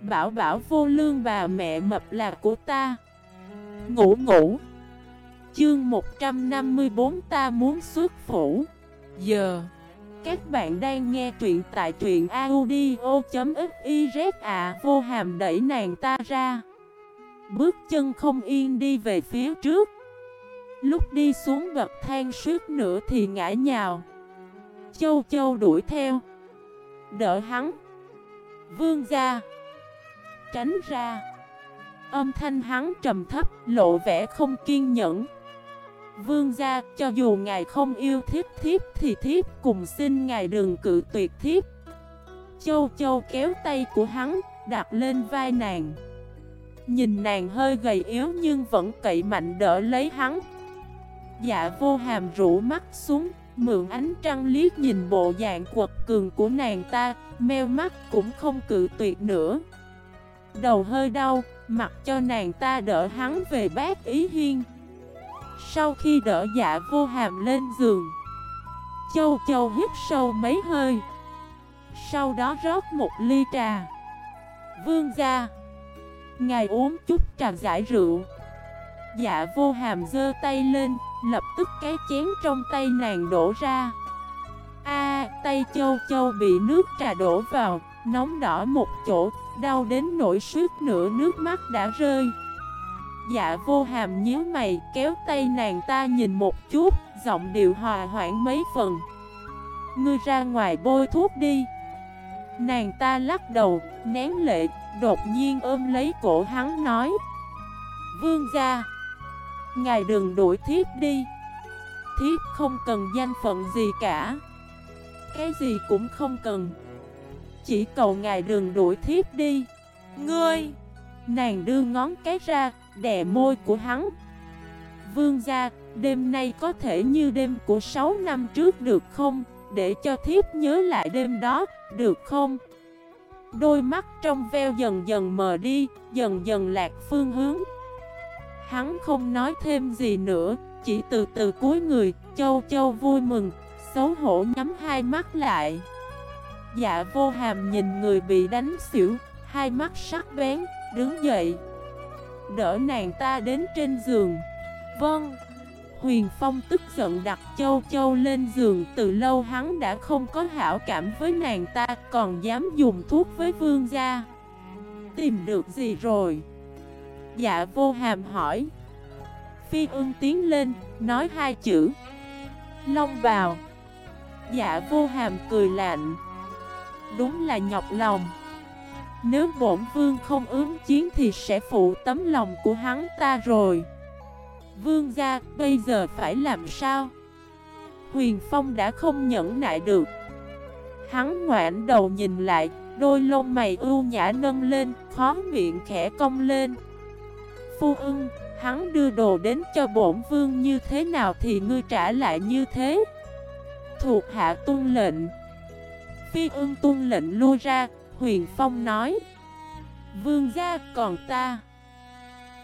Bảo bảo vô lương bà mẹ mập là của ta. Ngủ ngủ. Chương 154 ta muốn xuất phủ. Giờ, Các bạn đang nghe truyện tại truyện audio.xyz à Vô hàm đẩy nàng ta ra. Bước chân không yên đi về phía trước. Lúc đi xuống gặp thang suốt nữa thì ngã nhào. Châu châu đuổi theo. Đỡ hắn. Vương ra Tránh ra. Âm thanh hắn trầm thấp, lộ vẻ không kiên nhẫn. Vương gia, cho dù ngài không yêu thiếp thiếp thì thiếp, cùng xin ngài đừng cự tuyệt thiếp. Châu châu kéo tay của hắn, đặt lên vai nàng. Nhìn nàng hơi gầy yếu nhưng vẫn cậy mạnh đỡ lấy hắn. Dạ vô hàm rũ mắt xuống, Mượn ánh trăng liếc nhìn bộ dạng quật cường của nàng ta, Meo mắt cũng không cự tuyệt nữa. Đầu hơi đau, Mặc cho nàng ta đỡ hắn về bát ý hiên. Sau khi đỡ dạ vô hàm lên giường, Châu châu hít sâu mấy hơi. Sau đó rót một ly trà. Vương ra Ngài uống chút trà giải rượu. Dạ vô hàm dơ tay lên, Lập tức cái chén trong tay nàng đổ ra. A, tay châu châu bị nước trà đổ vào, Nóng đỏ một chỗ. Đau đến nỗi suýt nửa nước mắt đã rơi. Dạ vô hàm nhíu mày kéo tay nàng ta nhìn một chút Giọng điệu hòa hoãn mấy phần. Ngươi ra ngoài bôi thuốc đi. Nàng ta lắc đầu, nén lệ, đột nhiên ôm lấy cổ hắn nói. Vương gia Ngài đừng đuổi thiếp đi. Thiếp không cần danh phận gì cả. Cái gì cũng không cần. Chỉ cầu ngài đừng đuổi thiếp đi. Ngươi Nàng đưa ngón cái ra Đè môi của hắn. Vương gia Đêm nay có thể như đêm của 6 năm trước được không? Để cho thiếp nhớ lại đêm đó Được không? Đôi mắt trong veo dần dần mờ đi Dần dần lạc phương hướng. Hắn không nói thêm gì nữa, chỉ từ từ cuối người, châu châu vui mừng, xấu hổ nhắm hai mắt lại. Dạ vô hàm nhìn người bị đánh xỉu, hai mắt sắc bén, đứng dậy. Đỡ nàng ta đến trên giường. Vâng. Huyền Phong tức giận đặt châu châu lên giường Từ lâu hắn đã không có hảo cảm với nàng ta Còn dám dùng thuốc với vương gia Tìm được gì rồi Dạ vô hàm hỏi Phi ưng tiến lên, nói hai chữ Long vào Dạ vô hàm cười lạnh Đúng là nhọc lòng. Nếu bổn vương không ứng chiến thì sẽ phụ tấm lòng của hắn ta rồi. Vương gia bây giờ phải làm sao? Huyền Phong đã không nhẫn nại được. Hắn ngoãn đầu nhìn lại Đôi lông mày ưu nhã nâng lên Khó miệng khẽ cong lên. Phu ưng, hắn đưa đồ đến cho bổn vương như thế nào thì ngươi trả lại như thế? Thuộc hạ tuân lệnh. Phi ương tuân lệnh lui ra, huyền phong nói. Vương gia còn ta?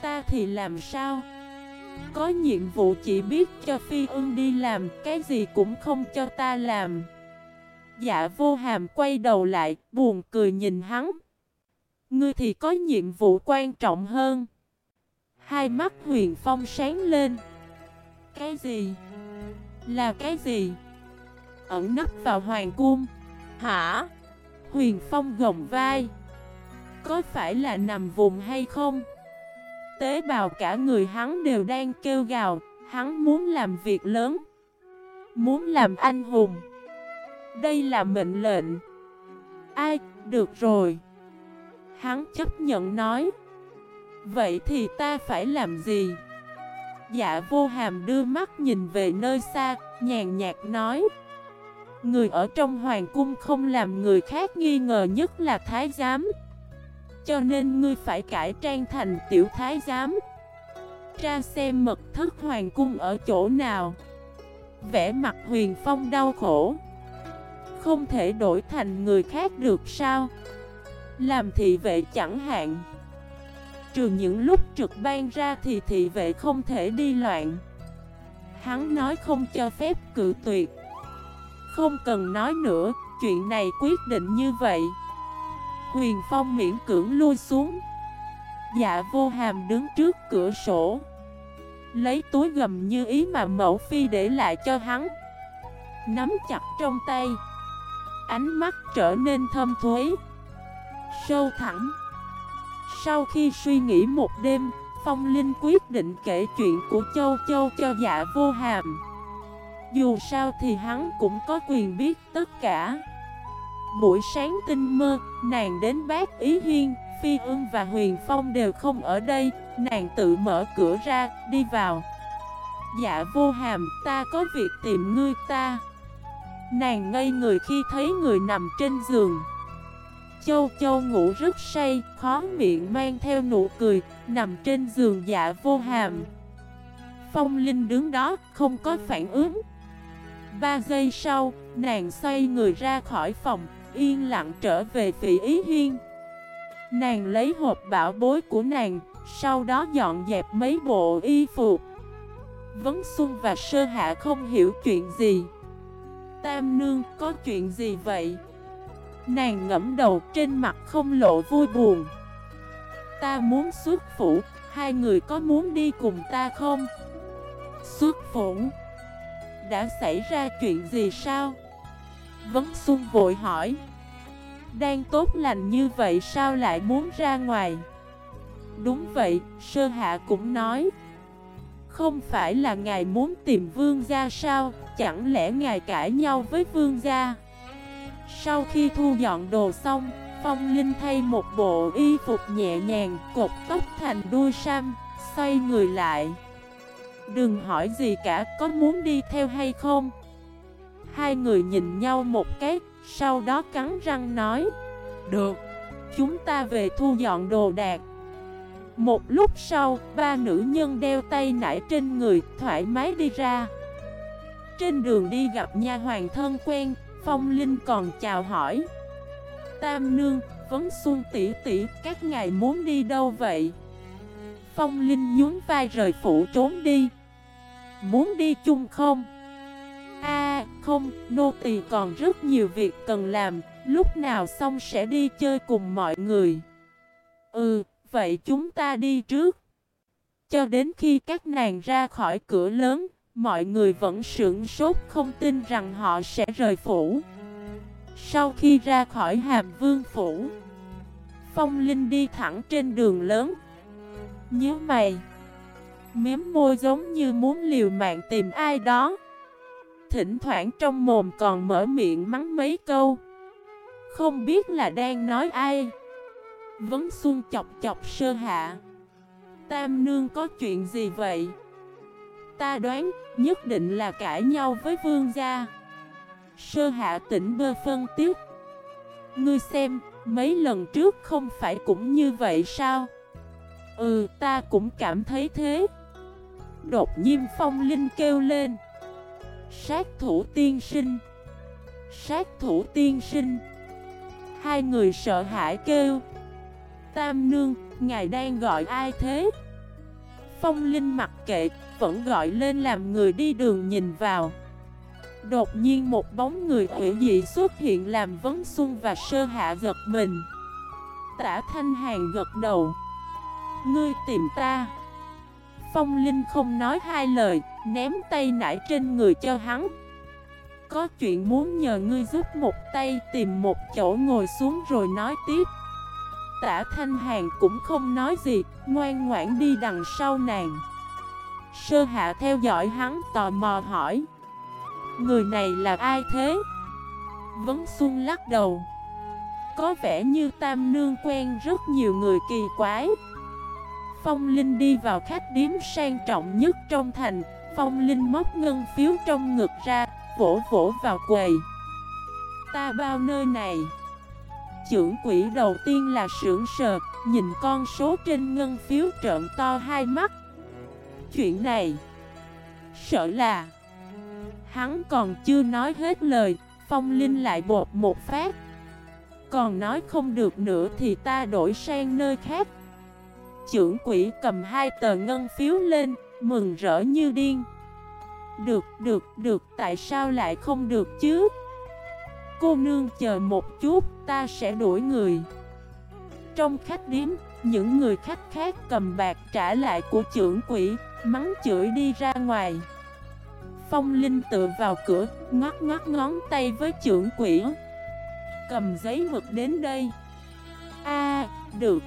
Ta thì làm sao? Có nhiệm vụ chỉ biết cho phi ương đi làm Cái gì cũng không cho ta làm. Dạ vô hàm quay đầu lại Buồn cười nhìn hắn. Ngươi thì có nhiệm vụ quan trọng hơn. Hai mắt huyền phong sáng lên. Cái gì? Là cái gì? Ẩn nấp vào hoàng cung. Hả? Huyền phong gồng vai Có phải là nằm vùng hay không? Tế bào cả người hắn đều đang kêu gào Hắn muốn làm việc lớn Muốn làm anh hùng Đây là mệnh lệnh Ai, được rồi Hắn chấp nhận nói Vậy thì ta phải làm gì? Dạ vô hàm đưa mắt nhìn về nơi xa, nhàn nhạt nói Người ở trong hoàng cung không làm người khác nghi ngờ nhất là thái giám. Cho nên ngươi phải cải trang thành tiểu thái giám. Tra xem mật thất hoàng cung ở chỗ nào. Vẽ mặt huyền phong đau khổ. Không thể đổi thành người khác được sao? Làm thị vệ chẳng hạn. Trừ những lúc trực ban ra thì thị vệ không thể đi loạn. Hắn nói không cho phép cự tuyệt. Không cần nói nữa, chuyện này quyết định như vậy. Huyền Phong miễn cưỡng lui xuống. Dạ vô hàm đứng trước cửa sổ. Lấy túi gầm như ý mà mẫu phi để lại cho hắn. Nắm chặt trong tay. Ánh mắt trở nên thâm thuế. Sâu thẳng Sau khi suy nghĩ một đêm Phong Linh quyết định kể chuyện của Châu Châu cho dạ vô hàm. Dù sao thì hắn cũng có quyền biết tất cả. Buổi sáng tinh mơ, nàng đến bác Ý Hiên, Phi Ưng và Huyền Phong đều không ở đây. Nàng tự mở cửa ra, đi vào. Dạ vô hàm, ta có việc tìm ngươi ta. Nàng ngây người khi thấy người nằm trên giường. Châu Châu ngủ rất say, khó miệng mang theo nụ cười, nằm trên giường dạ vô hàm. Phong Linh đứng đó, không có phản ứng. Ba giây sau, nàng xoay người ra khỏi phòng, yên lặng trở về phỉ ý hiên. Nàng lấy hộp bảo bối của nàng, sau đó dọn dẹp mấy bộ y phục. Vấn Xuân và Sơ Hạ không hiểu chuyện gì. Tam Nương có chuyện gì vậy? Nàng ngẫm đầu trên mặt không lộ vui buồn Ta muốn xuất phủ Hai người có muốn đi cùng ta không? Xuất phủ đã xảy ra chuyện gì sao? Vấn Xuân vội hỏi Đang tốt lành như vậy sao lại muốn ra ngoài? Đúng vậy, Sơ Hạ cũng nói Không phải là ngài muốn tìm vương gia sao Chẳng lẽ ngài cãi nhau với vương gia sau khi thu dọn đồ xong, Phong Linh thay một bộ y phục nhẹ nhàng, cột tóc thành đuôi sam, xoay người lại. Đừng hỏi gì cả, có muốn đi theo hay không? Hai người nhìn nhau một cái, sau đó cắn răng nói Được, chúng ta về thu dọn đồ đạc Một lúc sau, ba nữ nhân đeo tay nải trên người, thoải mái đi ra Trên đường đi gặp nha hoàng thân quen, Phong Linh còn chào hỏi Tam Nương, Vấn Xuân tỷ tỷ, các ngài muốn đi đâu vậy? Phong Linh nhún vai rời phủ trốn đi. Muốn đi chung không? A không, nô tỳ còn rất nhiều việc cần làm Lúc nào xong sẽ đi chơi cùng mọi người. Ừ, vậy chúng ta đi trước. Cho đến khi các nàng ra khỏi cửa lớn Mọi người vẫn sững sốt không tin rằng họ sẽ rời phủ. Sau khi ra khỏi hàm vương phủ Phong Linh đi thẳng trên đường lớn Nhớ mày. Miếm môi giống như muốn liều mạng tìm ai đó. Thỉnh thoảng trong mồm còn mở miệng mắng mấy câu. Không biết là đang nói ai. Vấn xuân chọc chọc sơ hạ. Tam nương có chuyện gì vậy? Ta đoán nhất định là cãi nhau với vương gia. Sơ hạ tỉnh bơ phân tiếp. Ngươi xem, mấy lần trước không phải cũng như vậy sao? Ừ, ta cũng cảm thấy thế. Đột nhiên phong linh kêu lên. Sát thủ tiên sinh. Sát thủ tiên sinh. Hai người sợ hãi kêu. Tam nương, ngài đang gọi ai thế? Phong Linh mặc kệ, vẫn gọi lên làm người đi đường nhìn vào. Đột nhiên một bóng người hủy dị xuất hiện làm Vấn Xuân và Sơ Hạ gật mình. Tả Thanh Hàng gật đầu. Ngươi tìm ta. Phong Linh không nói hai lời, Ném tay nải trên người cho hắn. Có chuyện muốn nhờ ngươi giúp một tay Tìm một chỗ ngồi xuống rồi nói tiếp. Tả Thanh Hàng cũng không nói gì, Ngoan ngoãn đi đằng sau nàng. Sơ hạ theo dõi hắn, tò mò hỏi. Người này là ai thế? Vấn Xuân lắc đầu. Có vẻ như Tam Nương quen rất nhiều người kỳ quái. Phong Linh đi vào khách điếm sang trọng nhất trong thành. Phong Linh móc ngân phiếu trong ngực ra, Vỗ vỗ vào quầy. Ta bao nơi này? Chưởng quỷ đầu tiên là sưởng sờ, Nhìn con số trên ngân phiếu trợn to hai mắt. Chuyện này, Sợ là Hắn còn chưa nói hết lời, Phong Linh lại bột một phát. Còn nói không được nữa thì ta đổi sang nơi khác. Chưởng quỷ cầm hai tờ ngân phiếu lên Mừng rỡ như điên Được, được, được Tại sao lại không được chứ Cô nương chờ một chút Ta sẽ đuổi người trong khách điếm, những người khách khác cầm bạc trả lại của trưởng quỷ, mắng chửi đi ra ngoài. Phong Linh tựa vào cửa, ngót ngót ngón tay với trưởng quỷ. Cầm giấy mực đến đây. A, được.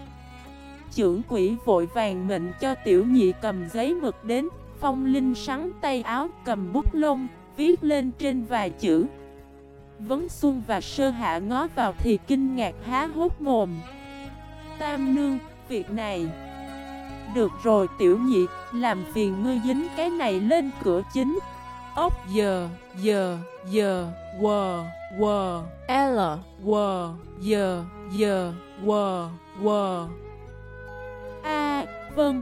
Trưởng quỷ vội vàng mệnh cho tiểu nhị cầm giấy mực đến, Phong Linh sắn tay áo cầm bút lông, viết lên trên vài chữ. Vấn Xuân và Sơ Hạ ngó vào thì kinh ngạc há hốt mồm. Tam nương, việc này Được rồi tiểu nhị, làm phiền ngươi dính cái này lên cửa chính Ốc giờ, giờ, giờ, quờ, quờ, L, quờ, giờ, giờ, quờ, quờ vân vâng.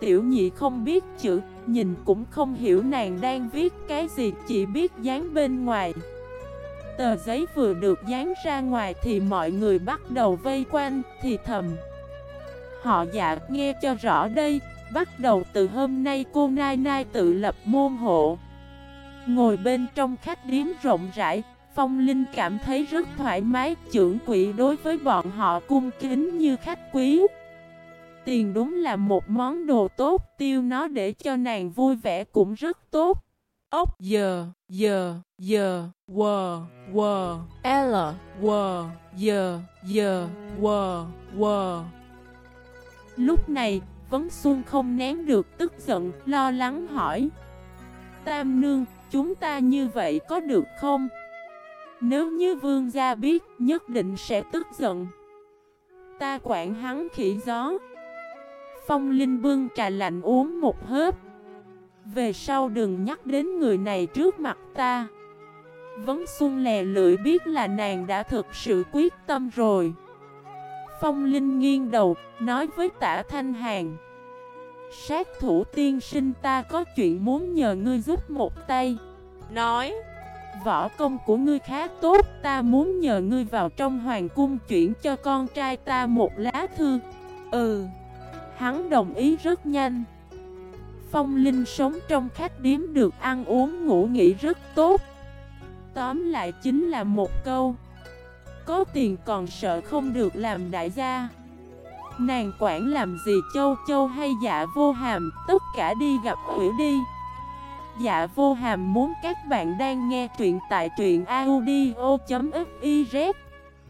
Tiểu nhị không biết chữ, nhìn cũng không hiểu nàng đang viết cái gì, chỉ biết dán bên ngoài. Tờ giấy vừa được dán ra ngoài thì mọi người bắt đầu vây quanh, thì thầm. Họ dạ nghe cho rõ đây, bắt đầu từ hôm nay cô Nai Nai tự lập môn hộ. Ngồi bên trong khách điếm rộng rãi, Phong Linh cảm thấy rất thoải mái Trưởng quỷ đối với bọn họ cung kính như khách quý. Tiền đúng là một món đồ tốt Tiêu nó để cho nàng vui vẻ cũng rất tốt. Ốc giờ, giờ, giờ, quờ, quờ, L, quờ, giờ, giờ, quờ, quờ Lúc này, Vấn Xuân không nén được tức giận, lo lắng hỏi. Tam nương, chúng ta như vậy có được không? Nếu như vương gia biết, nhất định sẽ tức giận. Ta quản hắn khỉ gió. Phong Linh bưng trà lạnh uống một hớp. Về sau đừng nhắc đến người này trước mặt ta. Vấn Xuân lè lưỡi biết là nàng đã thực sự quyết tâm rồi. Phong Linh nghiêng đầu, nói với tả Thanh Hàng Sát thủ tiên sinh ta có chuyện muốn nhờ ngươi giúp một tay. Nói Võ công của ngươi khá tốt Ta muốn nhờ ngươi vào trong hoàng cung chuyển cho con trai ta một lá thư. Ừ. Hắn đồng ý rất nhanh. Phong Linh sống trong khách điếm được ăn uống ngủ nghỉ rất tốt. Tóm lại chính là một câu, Có tiền còn sợ không được làm đại gia. Nàng quản làm gì châu châu hay dạ vô hàm, Tất cả đi gặp hủy đi. Dạ vô hàm muốn các bạn đang nghe truyện tại truyện audio.fif